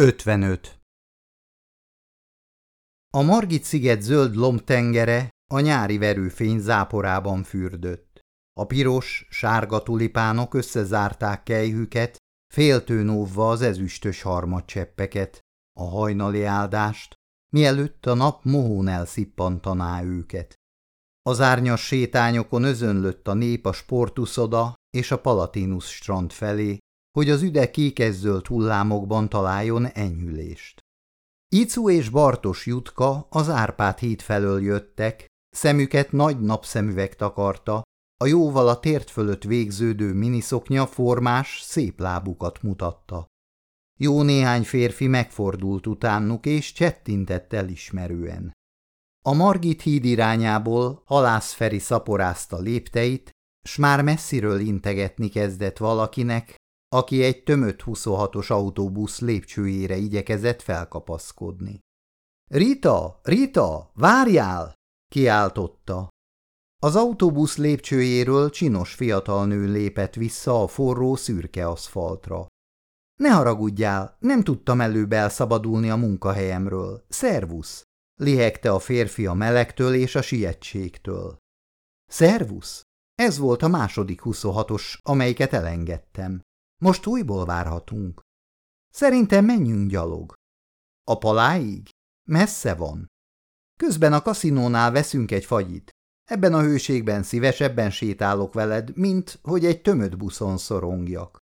55. A Margit-sziget zöld lombtengere a nyári verőfény záporában fürdött. A piros, sárga tulipánok összezárták kejhüket, féltőn óvva az ezüstös harmadcseppeket, a hajnali áldást, mielőtt a nap mohón elszippantaná őket. Az árnyas sétányokon özönlött a nép a sportuszoda és a Palatinus strand felé, hogy az üde kékezzöld hullámokban találjon enyhülést. Icu és Bartos Jutka az Árpád híd felől jöttek, szemüket nagy napszemüveg takarta, a jóval a tért fölött végződő miniszoknya formás, szép lábukat mutatta. Jó néhány férfi megfordult utánuk, és csettintett elismerően. A Margit híd irányából Halász Feri szaporázta lépteit, s már messziről integetni kezdett valakinek, aki egy tömött 26-os autóbusz lépcsőjére igyekezett felkapaszkodni. – Rita, Rita, várjál! – kiáltotta. Az autóbusz lépcsőjéről csinos fiatal nő lépett vissza a forró szürke aszfaltra. – Ne haragudjál, nem tudtam előbb elszabadulni a munkahelyemről. Szervusz! – lihegte a férfi a melegtől és a sietségtől. – Szervusz! Ez volt a második 26-os, amelyiket elengedtem. Most újból várhatunk. Szerintem menjünk gyalog. A paláig? Messze van. Közben a kaszinónál veszünk egy fagyit. Ebben a hőségben szívesebben sétálok veled, mint hogy egy tömött buszon szorongjak.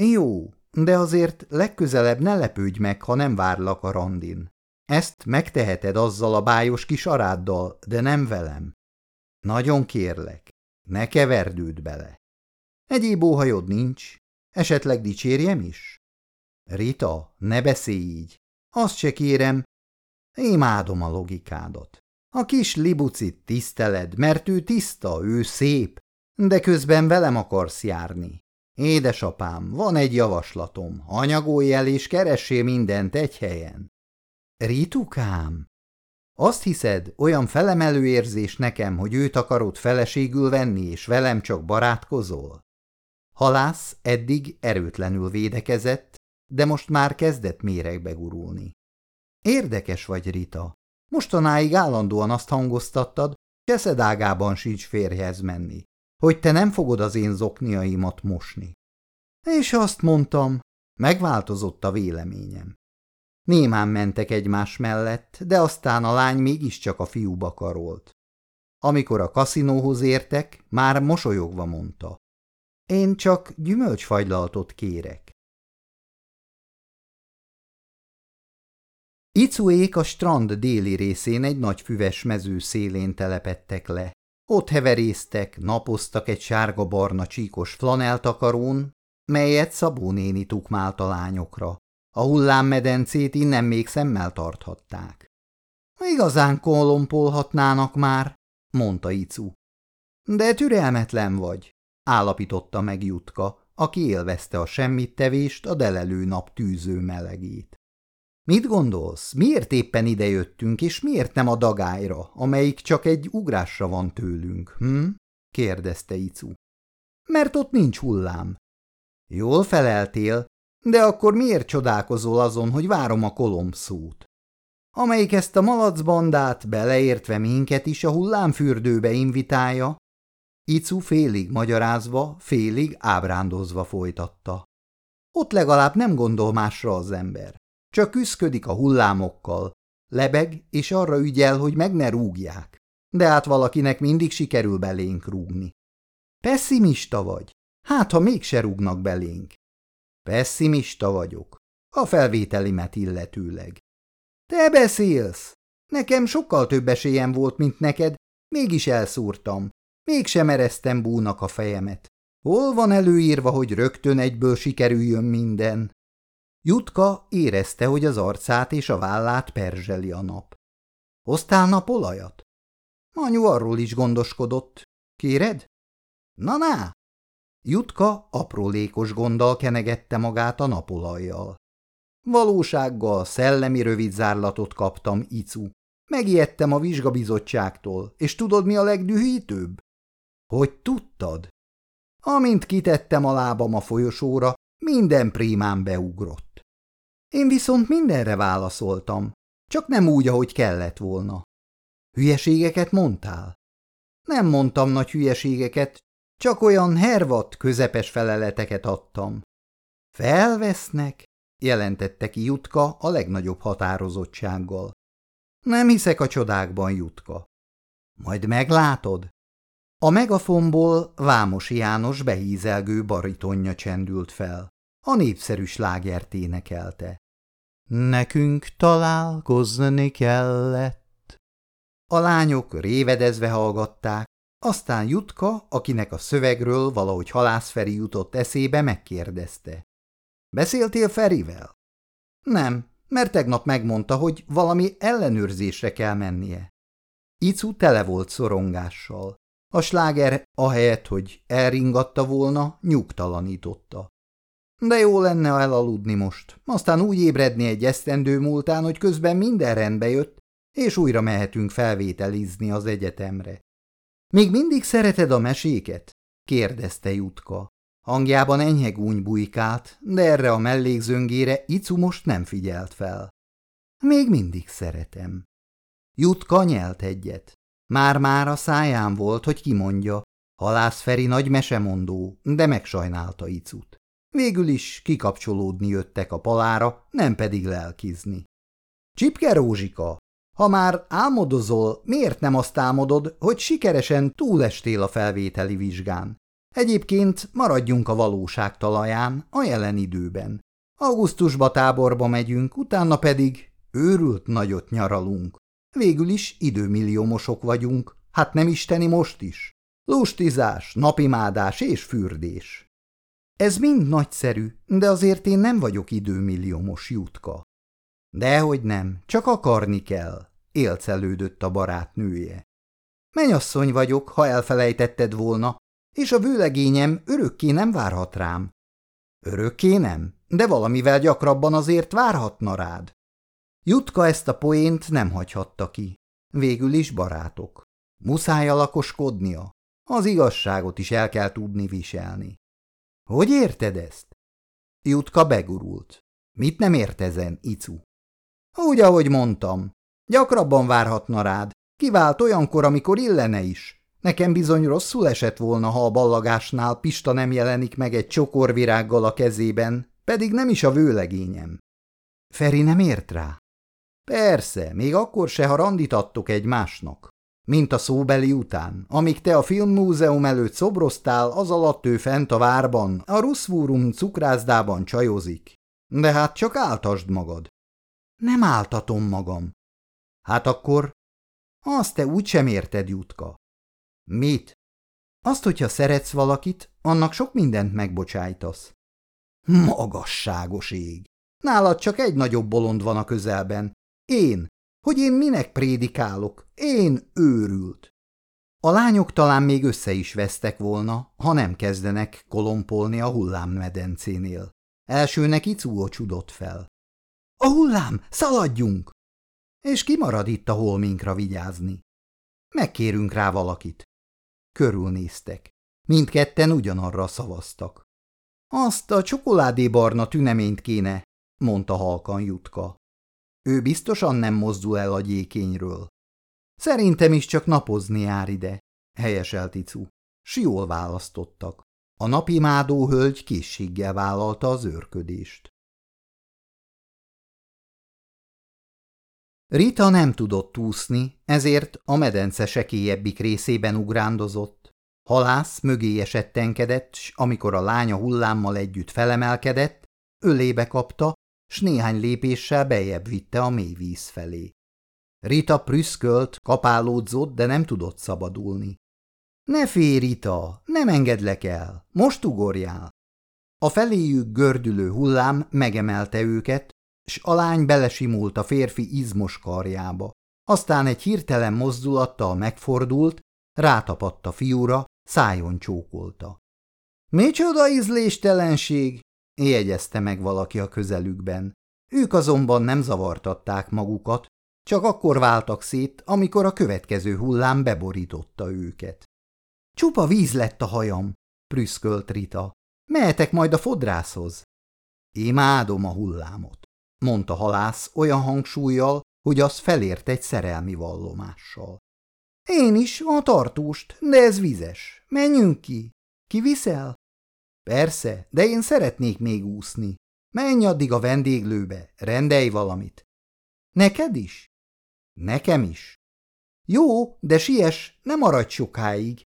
Jó, de azért legközelebb ne lepődj meg, ha nem várlak a randin. Ezt megteheted azzal a bájos kis aráddal, de nem velem. Nagyon kérlek, ne keverdőd bele. Egyéb óhajod nincs, Esetleg dicsérjem is? Rita, ne beszélj így. Azt se kérem. Imádom a logikádat. A kis libucit tiszteled, mert ő tiszta, ő szép, de közben velem akarsz járni. Édesapám, van egy javaslatom, anyagolj el és keressél mindent egy helyen. Ritukám, azt hiszed, olyan felemelő érzés nekem, hogy őt akarod feleségül venni, és velem csak barátkozol? Halász eddig erőtlenül védekezett, de most már kezdett méregbe gurulni. Érdekes vagy, Rita. Mostanáig állandóan azt hangoztattad, cseszedágában sincs férjhez menni, hogy te nem fogod az én zokniaimat mosni. És azt mondtam, megváltozott a véleményem. Némán mentek egymás mellett, de aztán a lány mégiscsak a fiúba karolt. Amikor a kaszinóhoz értek, már mosolyogva mondta. Én csak gyümölcsfagylaltot kérek. Icuék a strand déli részén egy nagy füves mező szélén telepettek le. Ott heverésztek, napoztak egy sárga-barna csíkos flaneltakarón, melyet Szabó néni tukmált a lányokra. A hullámmedencét innen még szemmel tarthatták. Igazán kolompolhatnának már, mondta Icu. De türelmetlen vagy állapította meg Jutka, aki élvezte a semmittevést, a delelő nap tűző melegét. Mit gondolsz, miért éppen idejöttünk, és miért nem a dagályra, amelyik csak egy ugrásra van tőlünk, hm? kérdezte Icu. Mert ott nincs hullám. Jól feleltél, de akkor miért csodálkozol azon, hogy várom a kolompszót? Amelyik ezt a malacbandát, beleértve minket is a hullámfürdőbe invitálja, Icu félig magyarázva, félig ábrándozva folytatta. Ott legalább nem gondol másra az ember. Csak küszködik a hullámokkal, lebeg, és arra ügyel, hogy meg ne rúgják. De hát valakinek mindig sikerül belénk rúgni. Pessimista vagy? Hát, ha mégse rúgnak belénk. Pessimista vagyok. A felvételimet illetőleg. Te beszélsz! Nekem sokkal több esélyem volt, mint neked, mégis elszúrtam, Mégsem ereztem búnak a fejemet. Hol van előírva, hogy rögtön egyből sikerüljön minden? Jutka érezte, hogy az arcát és a vállát perzseli a nap. Hoztál napolajat? Anyu arról is gondoskodott. Kéred? Na-na! Jutka aprólékos gonddal kenegette magát a napolajjal. Valósággal szellemi rövidzárlatot kaptam, Icu. Megijedtem a vizsgabizottságtól, és tudod, mi a legdühítőbb? Hogy tudtad? Amint kitettem a lábam a folyosóra, minden prímán beugrott. Én viszont mindenre válaszoltam, csak nem úgy, ahogy kellett volna. Hülyeségeket mondtál? Nem mondtam nagy hülyeségeket, csak olyan hervat, közepes feleleteket adtam. Felvesznek? jelentette ki Jutka a legnagyobb határozottsággal. Nem hiszek a csodákban, Jutka. Majd meglátod. A megafonból Vámos János behízelgő baritonja csendült fel. A népszerű slágert énekelte. Nekünk találkozni kellett. A lányok révedezve hallgatták, aztán Jutka, akinek a szövegről valahogy halászferi jutott eszébe, megkérdezte. Beszéltél Ferivel? Nem, mert tegnap megmondta, hogy valami ellenőrzésre kell mennie. Icu tele volt szorongással. A sláger, ahelyett, hogy elringatta volna, nyugtalanította. De jó lenne elaludni most, aztán úgy ébredni egy esztendő múltán, hogy közben minden rendbe jött, és újra mehetünk felvételizni az egyetemre. Még mindig szereted a meséket? kérdezte Jutka. Hangjában enyhe gúny bujkált, de erre a mellékzöngére Icu most nem figyelt fel. Még mindig szeretem. Jutka nyelt egyet. Már-már a száján volt, hogy kimondja. Halász Feri nagy mesemondó, de megsajnálta Icut. Végül is kikapcsolódni jöttek a palára, nem pedig lelkizni. Csipke Rózsika, ha már álmodozol, miért nem azt álmodod, hogy sikeresen túlestél a felvételi vizsgán? Egyébként maradjunk a valóság talaján, a jelen időben. Augusztusba táborba megyünk, utána pedig őrült nagyot nyaralunk. Végül is időmilliómosok vagyunk, hát nem isteni most is. Lustizás, napimádás és fürdés. Ez mind nagyszerű, de azért én nem vagyok időmilliómos jutka. Dehogy nem, csak akarni kell, élcelődött a barátnője. Menyasszony vagyok, ha elfelejtetted volna, és a vőlegényem örökké nem várhat rám. Örökké nem, de valamivel gyakrabban azért várhatna rád. Jutka ezt a poént nem hagyhatta ki. Végül is barátok. Muszáj alakoskodnia. Az igazságot is el kell tudni viselni. Hogy érted ezt? Jutka begurult. Mit nem értezen, Icu? Úgy, ahogy mondtam. Gyakrabban várhatna rád. Kivált olyankor, amikor illene is. Nekem bizony rosszul esett volna, ha a ballagásnál Pista nem jelenik meg egy csokorvirággal a kezében, pedig nem is a vőlegényem. Feri nem ért rá? Persze, még akkor se, ha randit adtok egymásnak. Mint a szóbeli után, amíg te a filmmúzeum előtt szobroztál, az alatt ő fent a várban, a Ruszvúrum cukrászdában csajozik. De hát csak áltasd magad. Nem áltatom magam. Hát akkor... Azt te úgysem érted, Jutka. Mit? Azt, hogyha szeretsz valakit, annak sok mindent megbocsájtasz. Magasságos ég! Nálad csak egy nagyobb bolond van a közelben. Én. Hogy én minek prédikálok? Én őrült. A lányok talán még össze is vesztek volna, ha nem kezdenek kolompolni a hullámmedencénél. Elsőnek Icúó csudott fel. A hullám, szaladjunk! És kimarad itt a holminkra vigyázni. Megkérünk rá valakit. Körülnéztek. Mindketten ugyanarra szavaztak. Azt a csokoládébarna tüneményt kéne, mondta halkan Jutka. Ő biztosan nem mozdul el a gyékényről. Szerintem is csak napozni jár ide, helyeselt Icu. S jól választottak. A napimádó hölgy készséggel vállalta az őrködést. Rita nem tudott úszni, ezért a medence sekélyebbik részében ugrándozott. Halász mögé esettenkedett, s amikor a lánya hullámmal együtt felemelkedett, ölébe kapta, s néhány lépéssel bejebb vitte a mély víz felé. Rita prüszkölt, kapálódzott, de nem tudott szabadulni. – Ne félj, Rita, nem engedlek el, most ugorjál! A feléjük gördülő hullám megemelte őket, s a lány belesimult a férfi izmos karjába. Aztán egy hirtelen mozdulattal megfordult, rátapadt a fiúra, szájon csókolta. – Micsoda ízléstelenség! – jegyezte meg valaki a közelükben. Ők azonban nem zavartatták magukat, csak akkor váltak szét, amikor a következő hullám beborította őket. – Csupa víz lett a hajam! – prüszkölt Rita. – Mehetek majd a fodrászhoz. – Imádom a hullámot. mondta halász olyan hangsúlyjal, hogy az felért egy szerelmi vallomással. Én is, a tartóst, de ez vizes. Menjünk ki. Ki viszel? Persze, de én szeretnék még úszni. Menj addig a vendéglőbe, rendelj valamit. Neked is? Nekem is. Jó, de siess, ne maradj sokáig.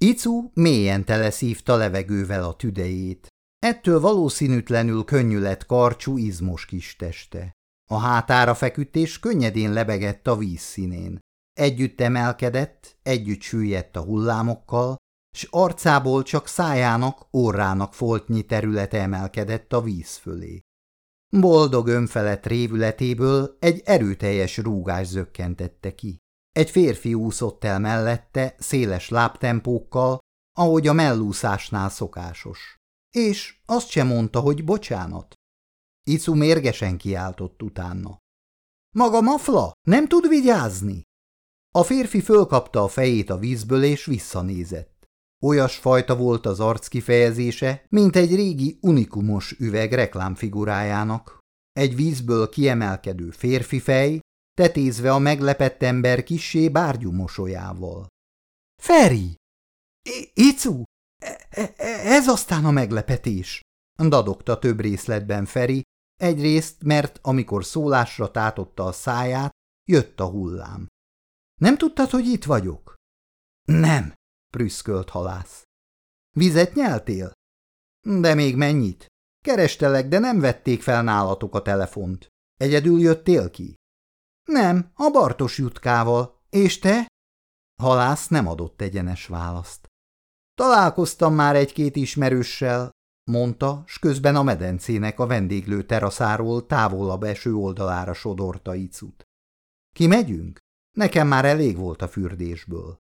Icu mélyen teleszívta levegővel a tüdejét. Ettől valószínűtlenül könnyű lett karcsú, izmos kis teste. A hátára feküdt és könnyedén lebegett a vízszínén. Együtt emelkedett, együtt süllyedt a hullámokkal, s arcából csak szájának, orrának foltnyi területe emelkedett a víz fölé. Boldog önfelett révületéből egy erőteljes rúgás zökkentette ki. Egy férfi úszott el mellette, széles lábtempókkal, ahogy a mellúszásnál szokásos. És azt sem mondta, hogy bocsánat. Icu mérgesen kiáltott utána. Maga mafla, nem tud vigyázni? A férfi fölkapta a fejét a vízből és visszanézett. Olyas fajta volt az arc kifejezése, mint egy régi unikumos üveg reklámfigurájának. Egy vízből kiemelkedő férfi fej, tetézve a meglepett ember kissé bárgyú mosolyával. – Feri! – Icu! E -e Ez aztán a meglepetés! – dadogta több részletben Feri, egyrészt, mert amikor szólásra tátotta a száját, jött a hullám. – Nem tudtad, hogy itt vagyok? – Nem! – prüszkölt halász. – Vizet nyeltél? – De még mennyit? Kerestelek, de nem vették fel nálatok a telefont. Egyedül jöttél ki? Nem, a Bartos jutkával. És te? Halász nem adott egyenes választ. Találkoztam már egy-két ismerőssel, mondta, s közben a medencének a vendéglő teraszáról távolabb eső oldalára sodorta Icut. Ki megyünk? Nekem már elég volt a fürdésből.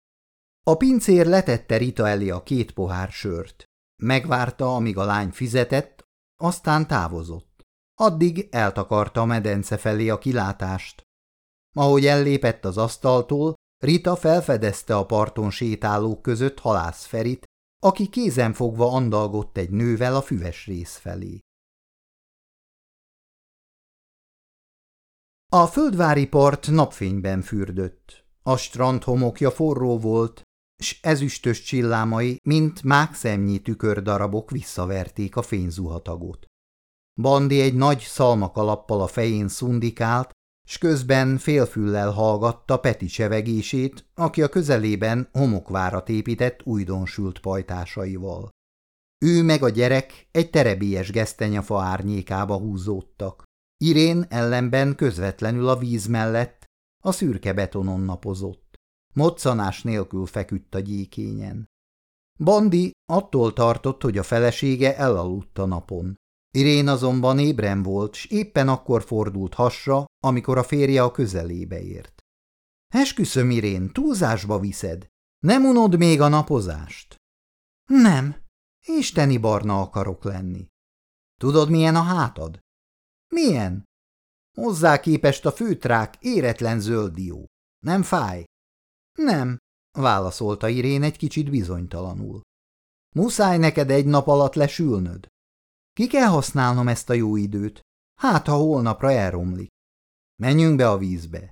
A pincér letette Rita elé a két pohár sört. Megvárta, amíg a lány fizetett, aztán távozott. Addig eltakarta a medence felé a kilátást, ahogy ellépett az asztaltól, Rita felfedezte a parton sétálók között halász Ferit, aki kézenfogva andalgott egy nővel a füves rész felé. A földvári part napfényben fürdött. A strand homokja forró volt, s ezüstös csillámai, mint mákszemnyi tükördarabok visszaverték a fényzuhatagot. Bandi egy nagy szalmakalappal a fején szundikált, s közben félfüllel hallgatta Peti csevegését, aki a közelében homokvárat épített újdonsült pajtásaival. Ő meg a gyerek egy terebélyes gesztenyafa árnyékába húzódtak. Irén ellenben közvetlenül a víz mellett a szürke betonon napozott. Moccanás nélkül feküdt a gyékényen. Bandi attól tartott, hogy a felesége elaludt a napon. Irén azonban ébren volt, s éppen akkor fordult hasra, amikor a férje a közelébe ért. Esküszöm, Irén, túlzásba viszed. Nem unod még a napozást? Nem. Isteni barna akarok lenni. Tudod, milyen a hátad? Milyen? Hozzá képest a főtrák éretlen zöld dió. Nem fáj? Nem, válaszolta Irén egy kicsit bizonytalanul. Muszáj neked egy nap alatt lesülnöd. Ki kell használnom ezt a jó időt? Hát, ha holnapra elromlik. Menjünk be a vízbe.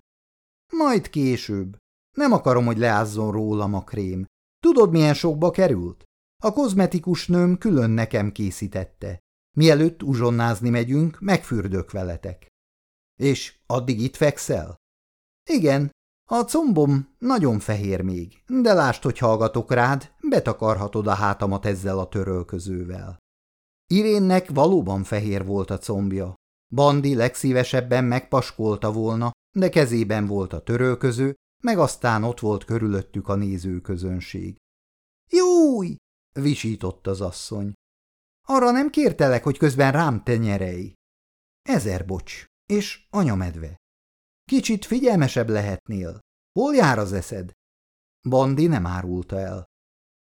Majd később. Nem akarom, hogy leázzon rólam a krém. Tudod, milyen sokba került? A kozmetikus nőm külön nekem készítette. Mielőtt uzsonnázni megyünk, megfürdök veletek. És addig itt fekszel? Igen, a combom nagyon fehér még, de lásd, hogy hallgatok rád, betakarhatod a hátamat ezzel a törölközővel. Irénnek valóban fehér volt a combja. Bandi legszívesebben megpaskolta volna, de kezében volt a törölköző, meg aztán ott volt körülöttük a nézőközönség. Júj! visított az asszony. Arra nem kértelek, hogy közben rám tenyerei. Ezer bocs, és anyamedve. Kicsit figyelmesebb lehetnél. Hol jár az eszed? Bandi nem árulta el.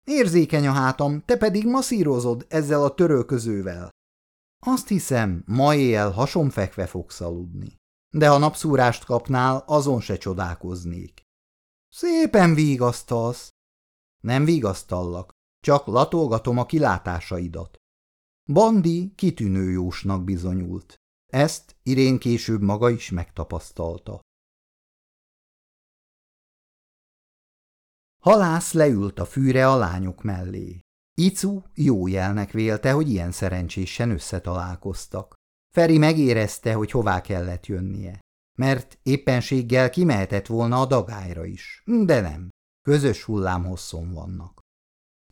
Érzékeny a hátam, te pedig masszírozod ezzel a törölközővel. Azt hiszem, ma éjjel hasonfekve fogsz aludni. De ha napszúrást kapnál, azon se csodálkoznék. Szépen vigasztalsz. Nem vigasztallak, csak latolgatom a kilátásaidat. Bandi kitűnő jósnak bizonyult. Ezt Irén később maga is megtapasztalta. Halász leült a fűre a lányok mellé. Icu jó jelnek vélte, hogy ilyen szerencsésen összetalálkoztak. Feri megérezte, hogy hová kellett jönnie, mert éppenséggel kimehetett volna a dagályra is, de nem, közös hullámhosszon vannak.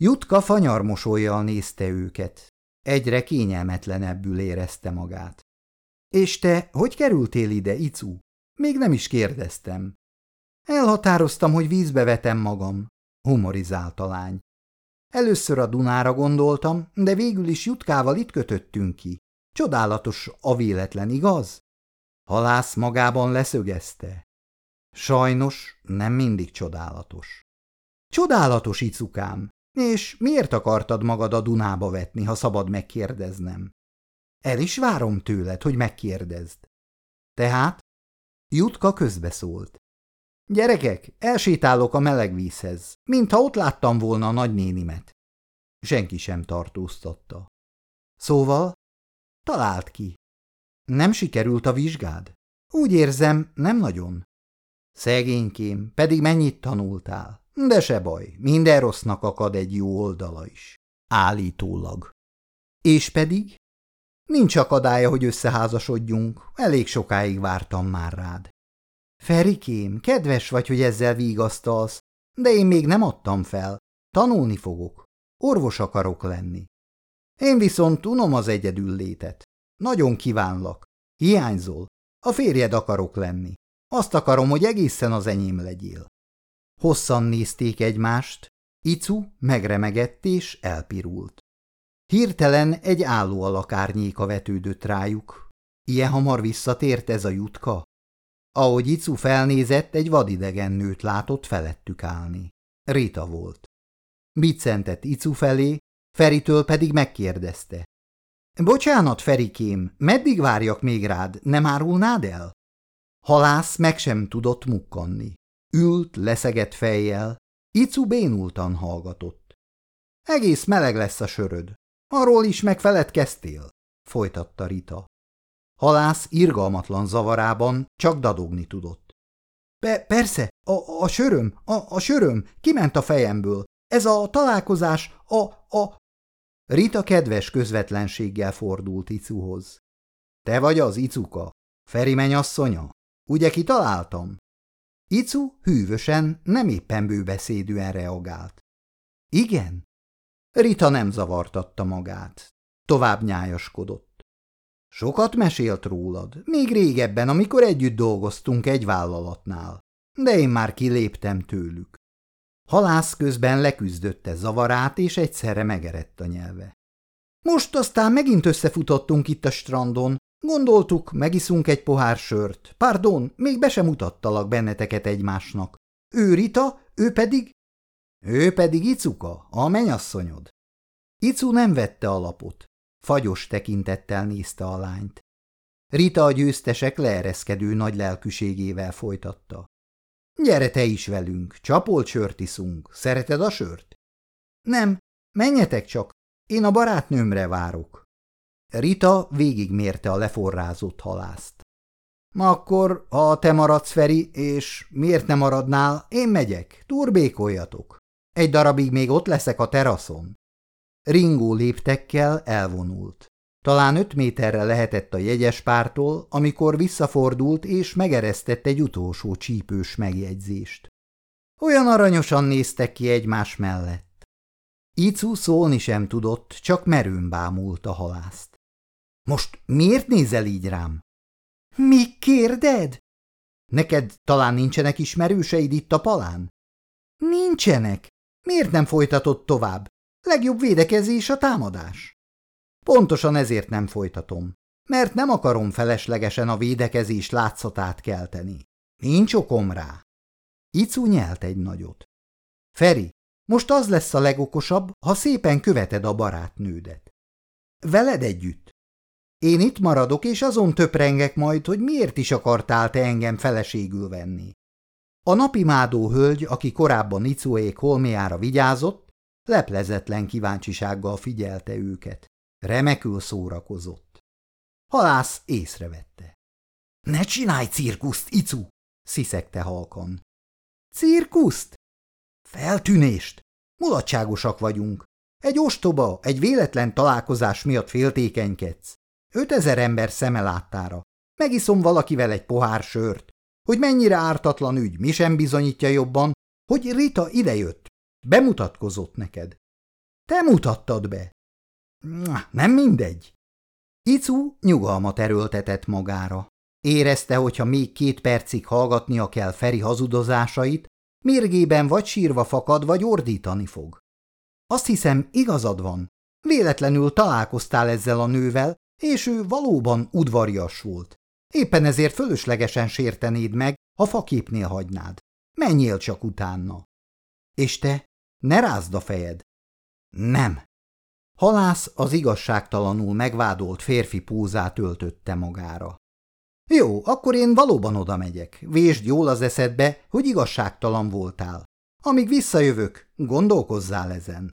Jutka fanyarmosolyjal nézte őket, egyre kényelmetlenebbül érezte magát. – És te hogy kerültél ide, Icu? Még nem is kérdeztem. Elhatároztam, hogy vízbe vetem magam, humorizált a lány. Először a Dunára gondoltam, de végül is Jutkával itt kötöttünk ki. Csodálatos a véletlen, igaz? Halász magában leszögezte. Sajnos nem mindig csodálatos. Csodálatos, icukám, és miért akartad magad a Dunába vetni, ha szabad megkérdeznem? El is várom tőled, hogy megkérdezd. Tehát? Jutka közbeszólt. Gyerekek, elsétálok a meleg vízhez, mintha ott láttam volna a nagynénimet. Senki sem tartóztatta. Szóval? Talált ki. Nem sikerült a vizsgád? Úgy érzem, nem nagyon. Szegénykém, pedig mennyit tanultál? De se baj, minden rossznak akad egy jó oldala is. Állítólag. És pedig? Nincs akadálya, hogy összeházasodjunk, elég sokáig vártam már rád. Ferikém, kedves vagy, hogy ezzel vigasztalsz, de én még nem adtam fel. Tanulni fogok. Orvos akarok lenni. Én viszont unom az egyedül létet. Nagyon kívánlak. Hiányzol. A férjed akarok lenni. Azt akarom, hogy egészen az enyém legyél. Hosszan nézték egymást, Icu megremegett és elpirult. Hirtelen egy álló alakárnyéka vetődött rájuk. Ilyen hamar visszatért ez a jutka? Ahogy Icu felnézett, egy vadidegen nőt látott felettük állni. Rita volt. Biccentett Icu felé, Feritől pedig megkérdezte. Bocsánat, Ferikém, meddig várjak még rád, nem árulnád el? Halász meg sem tudott mukkanni. Ült, leszegett fejjel, Icu bénultan hallgatott. Egész meleg lesz a söröd. Arról is megfeledkeztél? folytatta Rita. Halász irgalmatlan zavarában csak dadogni tudott. Pe persze, a, a söröm, a, a söröm, kiment a fejemből. Ez a találkozás, a, a... Rita kedves közvetlenséggel fordult Icuhoz. Te vagy az Icuka, Feri mennyasszonya? Ugye kitaláltam? Icu hűvösen, nem éppen bőbeszédűen reagált. Igen? Rita nem zavartatta magát. Tovább nyájaskodott. Sokat mesélt rólad, még régebben, amikor együtt dolgoztunk egy vállalatnál, de én már kiléptem tőlük. Halász közben leküzdötte zavarát, és egyszerre megerett a nyelve. Most aztán megint összefutottunk itt a strandon, gondoltuk, megiszunk egy pohár sört. Pardon, még be sem mutattalak benneteket egymásnak. Ő Rita, ő pedig... Ő pedig Icuka, a menyasszonyod. Icu nem vette alapot. Fagyos tekintettel nézte a lányt. Rita a győztesek leereszkedő nagy lelkűségével folytatta. Gyere te is velünk, csapolt sört iszunk. Szereted a sört? Nem, menjetek csak, én a barátnőmre várok. Rita végigmérte a leforrázott halászt. Akkor, ha te maradsz, Feri, és miért nem maradnál, én megyek, turbékoljatok. Egy darabig még ott leszek a teraszon. Ringó léptekkel elvonult. Talán öt méterre lehetett a jegyes pártól, amikor visszafordult és megeresztett egy utolsó csípős megjegyzést. Olyan aranyosan néztek ki egymás mellett. Icu szólni sem tudott, csak merőn bámult a halászt. Most miért nézel így rám? Mi kérded? Neked talán nincsenek ismerőseid itt a palán? Nincsenek. Miért nem folytatod tovább? Legjobb védekezés a támadás. Pontosan ezért nem folytatom, mert nem akarom feleslegesen a védekezés látszatát kelteni. Nincs okom rá. Icu nyelt egy nagyot. Feri, most az lesz a legokosabb, ha szépen követed a barátnődet. Veled együtt. Én itt maradok, és azon töprengek majd, hogy miért is akartál te engem feleségül venni. A napimádó hölgy, aki korábban Icuék holméjára vigyázott, leplezetlen kíváncsisággal figyelte őket. Remekül szórakozott. Halász észrevette. – Ne csinálj cirkuszt, Icu! – sziszegte halkan. – Cirkuszt? – Feltűnést! Mulatságosak vagyunk. Egy ostoba, egy véletlen találkozás miatt féltékenykedsz. Ötezer ember szeme láttára. Megiszom valakivel egy pohár sört. Hogy mennyire ártatlan ügy, mi sem bizonyítja jobban, hogy Rita idejött. Bemutatkozott neked. Te mutattad be. Nem mindegy. Icu nyugalmat erőltetett magára. Érezte, hogyha még két percig hallgatnia kell Feri hazudozásait, mérgében vagy sírva fakad, vagy ordítani fog. Azt hiszem, igazad van. Véletlenül találkoztál ezzel a nővel, és ő valóban udvarias volt. Éppen ezért fölöslegesen sértenéd meg, ha faképnél hagynád. Menjél csak utána. És te? Ne rázd a fejed. Nem. Halász az igazságtalanul megvádolt férfi pózát öltötte magára. Jó, akkor én valóban oda megyek. Vésd jól az eszedbe, hogy igazságtalan voltál. Amíg visszajövök, gondolkozzál ezen.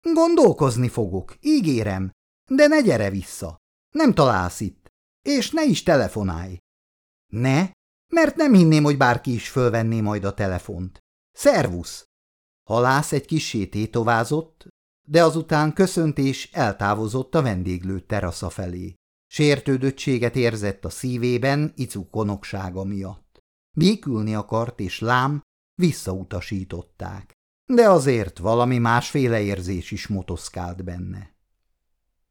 Gondolkozni fogok, ígérem, de ne gyere vissza. Nem találsz itt, és ne is telefonálj. Ne, mert nem hinném, hogy bárki is fölvenné majd a telefont. Szervusz! Halász egy kis tétovázott, de azután köszönt és eltávozott a vendéglő terasza felé. Sértődöttséget érzett a szívében icu konoksága miatt. Békülni akart, és lám, visszautasították. De azért valami másféle érzés is motoszkált benne.